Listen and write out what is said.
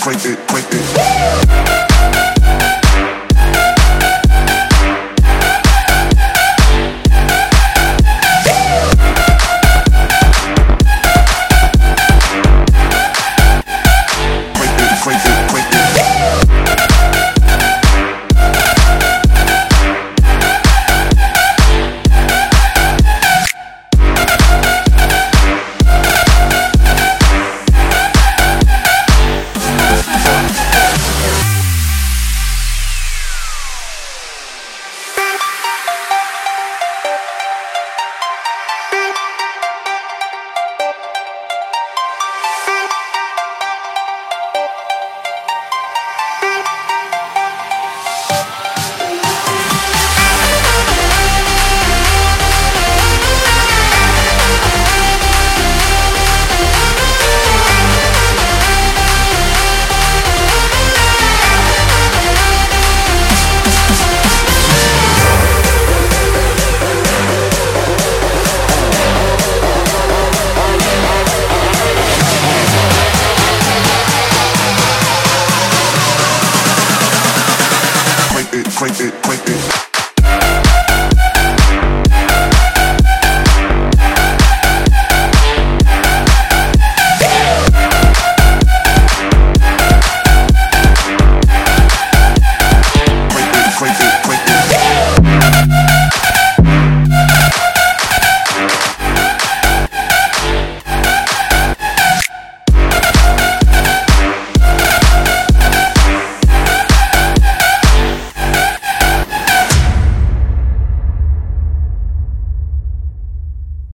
crank it, crank it. Crank it, crank it.